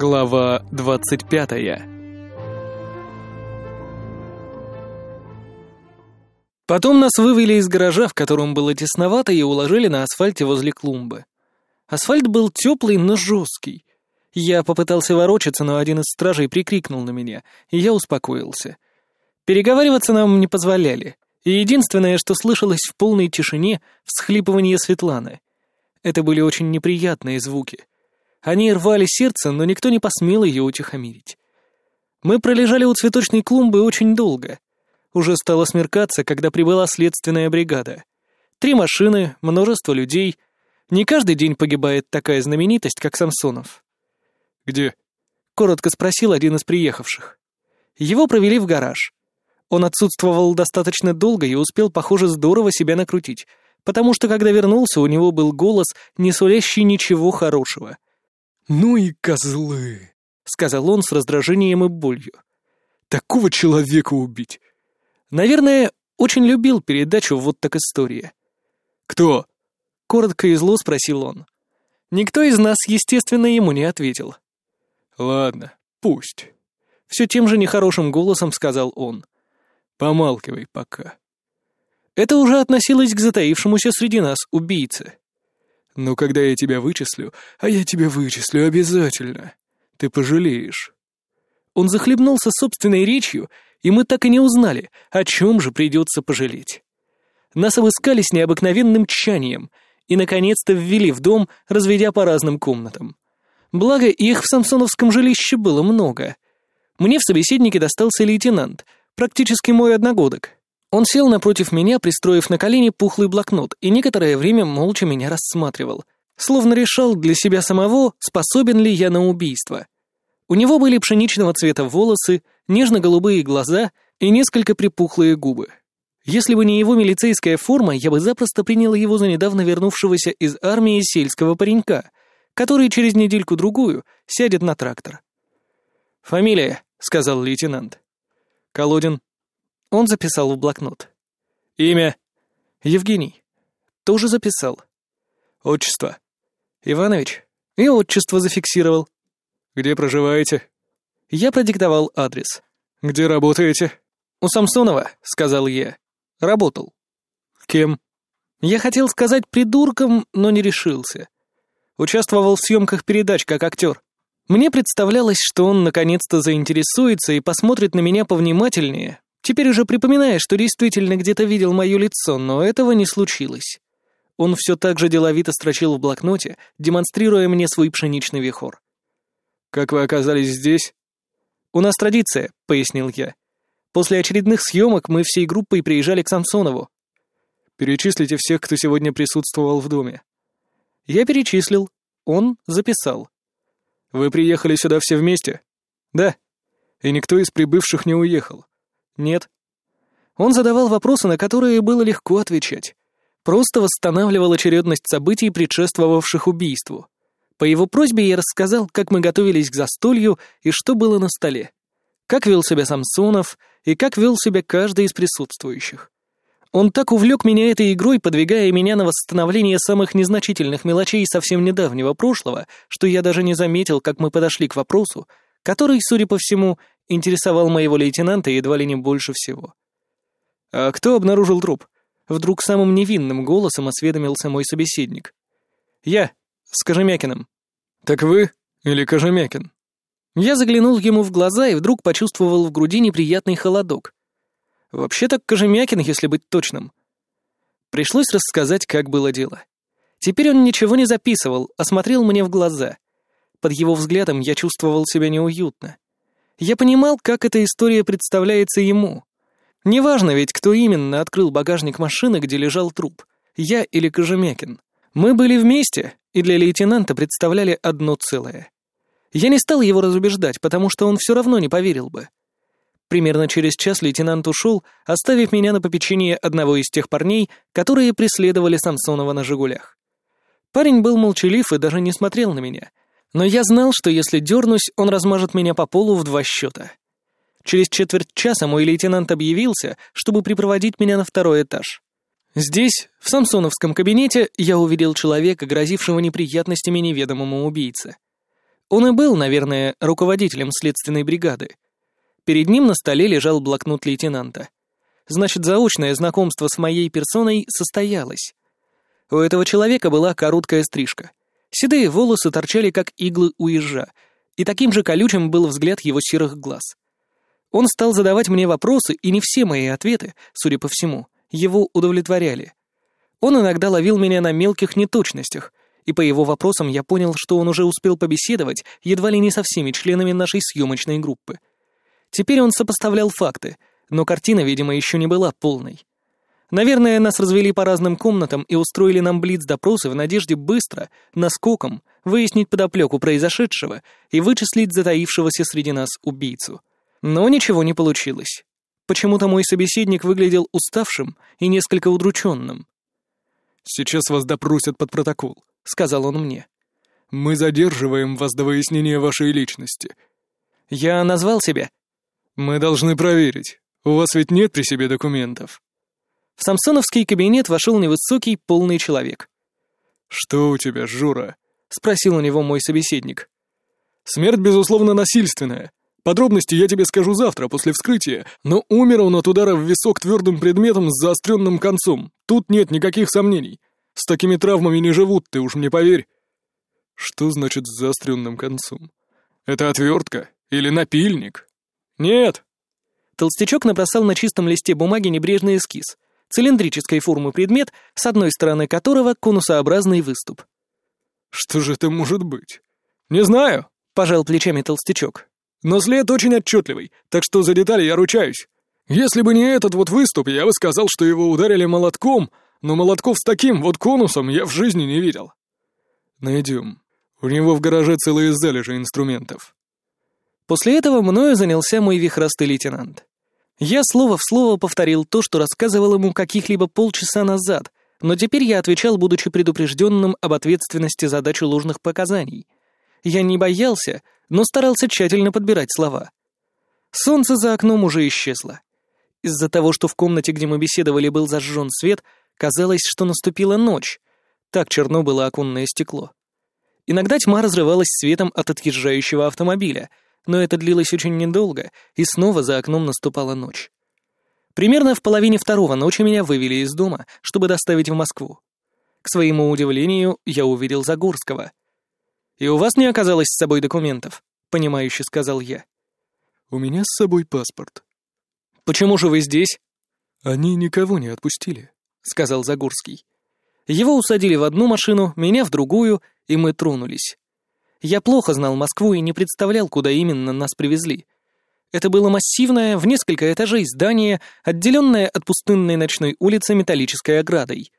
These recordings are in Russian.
Глава двадцать пятая Потом нас вывели из гаража, в котором было тесновато, и уложили на асфальте возле клумбы. Асфальт был теплый, но жесткий. Я попытался ворочаться, но один из стражей прикрикнул на меня, и я успокоился. Переговариваться нам не позволяли, и единственное, что слышалось в полной тишине, — всхлипывание Светланы. Это были очень неприятные звуки. Они рвали сердце, но никто не посмел ее утихомирить. Мы пролежали у цветочной клумбы очень долго. Уже стало смеркаться, когда прибыла следственная бригада. Три машины, множество людей. Не каждый день погибает такая знаменитость, как Самсонов. «Где?» — коротко спросил один из приехавших. Его провели в гараж. Он отсутствовал достаточно долго и успел, похоже, здорово себя накрутить, потому что, когда вернулся, у него был голос, не сулящий ничего хорошего. «Ну и козлы!» — сказал он с раздражением и болью. «Такого человека убить! Наверное, очень любил передачу «Вот так история». «Кто?» — коротко и зло спросил он. Никто из нас, естественно, ему не ответил. «Ладно, пусть», — все тем же нехорошим голосом сказал он. «Помалкивай пока». Это уже относилось к затаившемуся среди нас убийце. «Но когда я тебя вычислю, а я тебя вычислю обязательно, ты пожалеешь». Он захлебнулся собственной речью и мы так и не узнали, о чем же придется пожалеть. Нас обыскали с необыкновенным тщанием и, наконец-то, ввели в дом, разведя по разным комнатам. Благо, их в самсоновском жилище было много. Мне в собеседнике достался лейтенант, практически мой одногодок. Он сел напротив меня, пристроив на колени пухлый блокнот, и некоторое время молча меня рассматривал, словно решал для себя самого, способен ли я на убийство. У него были пшеничного цвета волосы, нежно-голубые глаза и несколько припухлые губы. Если бы не его милицейская форма, я бы запросто принял его за недавно вернувшегося из армии сельского паренька, который через недельку-другую сядет на трактор. «Фамилия», — сказал лейтенант. «Колодин». Он записал в блокнот. «Имя?» «Евгений». Тоже записал. «Отчество?» «Иванович». И отчество зафиксировал. «Где проживаете?» Я продиктовал адрес. «Где работаете?» «У Самсонова», — сказал я. «Работал». «Кем?» Я хотел сказать придурком, но не решился. Участвовал в съемках передач как актер. Мне представлялось, что он наконец-то заинтересуется и посмотрит на меня повнимательнее, теперь уже припоминая, что действительно где-то видел мое лицо, но этого не случилось. Он все так же деловито строчил в блокноте, демонстрируя мне свой пшеничный вихор. «Как вы оказались здесь?» «У нас традиция», — пояснил я. «После очередных съемок мы всей группой приезжали к Самсонову». «Перечислите всех, кто сегодня присутствовал в доме». Я перечислил. Он записал. «Вы приехали сюда все вместе?» «Да». «И никто из прибывших не уехал?» «Нет». Он задавал вопросы, на которые было легко отвечать. Просто восстанавливал очередность событий, предшествовавших убийству. По его просьбе я рассказал, как мы готовились к застолью и что было на столе. Как вел себя Самсонов и как вел себя каждый из присутствующих. Он так увлек меня этой игрой, подвигая меня на восстановление самых незначительных мелочей совсем недавнего прошлого, что я даже не заметил, как мы подошли к вопросу, который, судя по всему, интересовал моего лейтенанта едва ли не больше всего. «А кто обнаружил труп?» Вдруг самым невинным голосом осведомился мой собеседник. «Я», с Кожемякиным». «Так вы или Кожемякин?» Я заглянул ему в глаза и вдруг почувствовал в груди неприятный холодок. Вообще-то Кожемякин, если быть точным. Пришлось рассказать, как было дело. Теперь он ничего не записывал, а смотрел мне в глаза. Под его взглядом я чувствовал себя неуютно. Я понимал, как эта история представляется ему. Неважно ведь, кто именно открыл багажник машины, где лежал труп, я или Кожемякин. Мы были вместе, и для лейтенанта представляли одно целое. Я не стал его разубеждать, потому что он все равно не поверил бы. Примерно через час лейтенант ушел, оставив меня на попечение одного из тех парней, которые преследовали Самсонова на «Жигулях». Парень был молчалив и даже не смотрел на меня. Но я знал, что если дернусь, он размажет меня по полу в два счета. Через четверть часа мой лейтенант объявился, чтобы припроводить меня на второй этаж. Здесь, в самсоновском кабинете, я увидел человека, грозившего неприятностями неведомому убийце. Он и был, наверное, руководителем следственной бригады. Перед ним на столе лежал блокнот лейтенанта. Значит, заочное знакомство с моей персоной состоялось. У этого человека была короткая стрижка. Седые волосы торчали, как иглы у ежа, и таким же колючим был взгляд его серых глаз. Он стал задавать мне вопросы, и не все мои ответы, судя по всему, его удовлетворяли. Он иногда ловил меня на мелких неточностях, и по его вопросам я понял, что он уже успел побеседовать едва ли не со всеми членами нашей съемочной группы. Теперь он сопоставлял факты, но картина, видимо, еще не была полной. Наверное, нас развели по разным комнатам и устроили нам блиц-допросы в надежде быстро, наскоком, выяснить подоплеку произошедшего и вычислить затаившегося среди нас убийцу. Но ничего не получилось. Почему-то мой собеседник выглядел уставшим и несколько удрученным. «Сейчас вас допросят под протокол», — сказал он мне. «Мы задерживаем вас до выяснения вашей личности». «Я назвал себя?» «Мы должны проверить. У вас ведь нет при себе документов?» В самсоновский кабинет вошел невысокий, полный человек. «Что у тебя, Жура?» — спросил у него мой собеседник. «Смерть, безусловно, насильственная. Подробности я тебе скажу завтра, после вскрытия, но умер он от удара в висок твердым предметом с заостренным концом. Тут нет никаких сомнений. С такими травмами не живут, ты уж мне поверь». «Что значит с заостренным концом? Это отвертка или напильник?» «Нет». Толстячок набросал на чистом листе бумаги небрежный эскиз — цилиндрической формы предмет, с одной стороны которого конусообразный выступ. «Что же это может быть?» «Не знаю», — пожал плечами толстячок. «Но след очень отчетливый, так что за детали я ручаюсь. Если бы не этот вот выступ, я бы сказал, что его ударили молотком, но молотков с таким вот конусом я в жизни не видел». «Найдем. У него в гараже целые залежи инструментов». После этого мною занялся мой вихрастый лейтенант. Я слово в слово повторил то, что рассказывал ему каких-либо полчаса назад, но теперь я отвечал, будучи предупрежденным об ответственности за дачу ложных показаний. Я не боялся, но старался тщательно подбирать слова. Солнце за окном уже исчезло. Из-за того, что в комнате, где мы беседовали, был зажжен свет, казалось, что наступила ночь. Так черно было оконное стекло. Иногда тьма разрывалась светом от отъезжающего автомобиля — но это длилось очень недолго, и снова за окном наступала ночь. Примерно в половине второго ночи меня вывели из дома, чтобы доставить в Москву. К своему удивлению, я увидел Загорского. «И у вас не оказалось с собой документов?» — понимающе сказал я. «У меня с собой паспорт». «Почему же вы здесь?» «Они никого не отпустили», — сказал Загорский. Его усадили в одну машину, меня в другую, и мы тронулись. Я плохо знал Москву и не представлял, куда именно нас привезли. Это было массивное, в несколько этажей здание, отделенное от пустынной ночной улицы металлической оградой.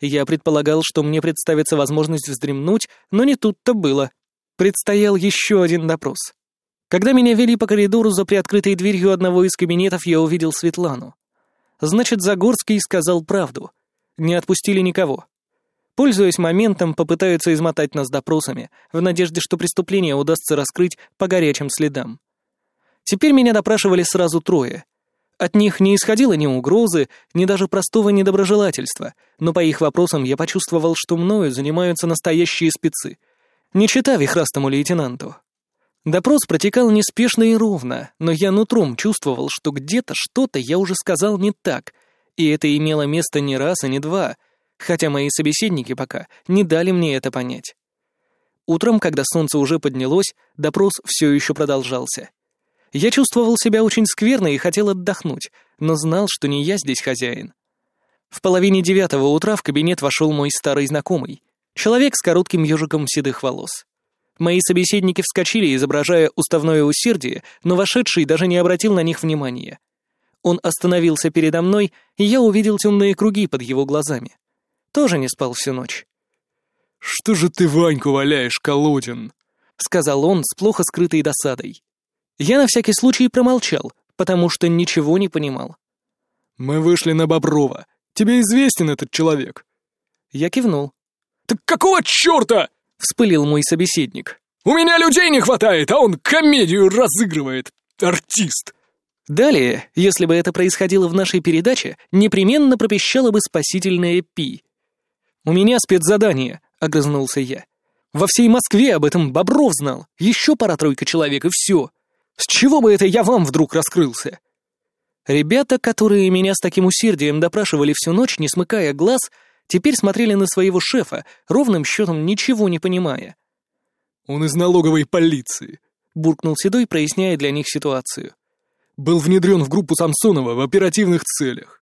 Я предполагал, что мне представится возможность вздремнуть, но не тут-то было. Предстоял еще один допрос. Когда меня вели по коридору за приоткрытой дверью одного из кабинетов, я увидел Светлану. Значит, Загорский сказал правду. Не отпустили никого. Пользуясь моментом, попытаются измотать нас допросами, в надежде, что преступление удастся раскрыть по горячим следам. Теперь меня допрашивали сразу трое. От них не исходило ни угрозы, ни даже простого недоброжелательства, но по их вопросам я почувствовал, что мною занимаются настоящие спецы. Не чита вихрастому лейтенанту. Допрос протекал неспешно и ровно, но я нутром чувствовал, что где-то что-то я уже сказал не так, и это имело место не раз и не два — хотя мои собеседники пока не дали мне это понять. Утром, когда солнце уже поднялось, допрос все еще продолжался. Я чувствовал себя очень скверно и хотел отдохнуть, но знал, что не я здесь хозяин. В половине девятого утра в кабинет вошел мой старый знакомый, человек с коротким ежиком седых волос. Мои собеседники вскочили, изображая уставное усердие, но вошедший даже не обратил на них внимания. Он остановился передо мной, и я увидел темные круги под его глазами тоже не спал всю ночь. «Что же ты Ваньку валяешь, Колодин?» — сказал он с плохо скрытой досадой. Я на всякий случай промолчал, потому что ничего не понимал. «Мы вышли на Боброва. Тебе известен этот человек?» Я кивнул. «Так какого черта?» — вспылил мой собеседник. «У меня людей не хватает, а он комедию разыгрывает. Артист!» Далее, если бы это происходило в нашей передаче, непременно пропищало бы спасительное «пи». «У меня спецзадание», — огрызнулся я. Во всей Москве об этом Бобров знал. Еще пара-тройка человек, и все. С чего бы это я вам вдруг раскрылся? Ребята, которые меня с таким усердием допрашивали всю ночь, не смыкая глаз, теперь смотрели на своего шефа, ровным счетом ничего не понимая. «Он из налоговой полиции», — буркнул Седой, проясняя для них ситуацию. «Был внедрен в группу Самсонова в оперативных целях.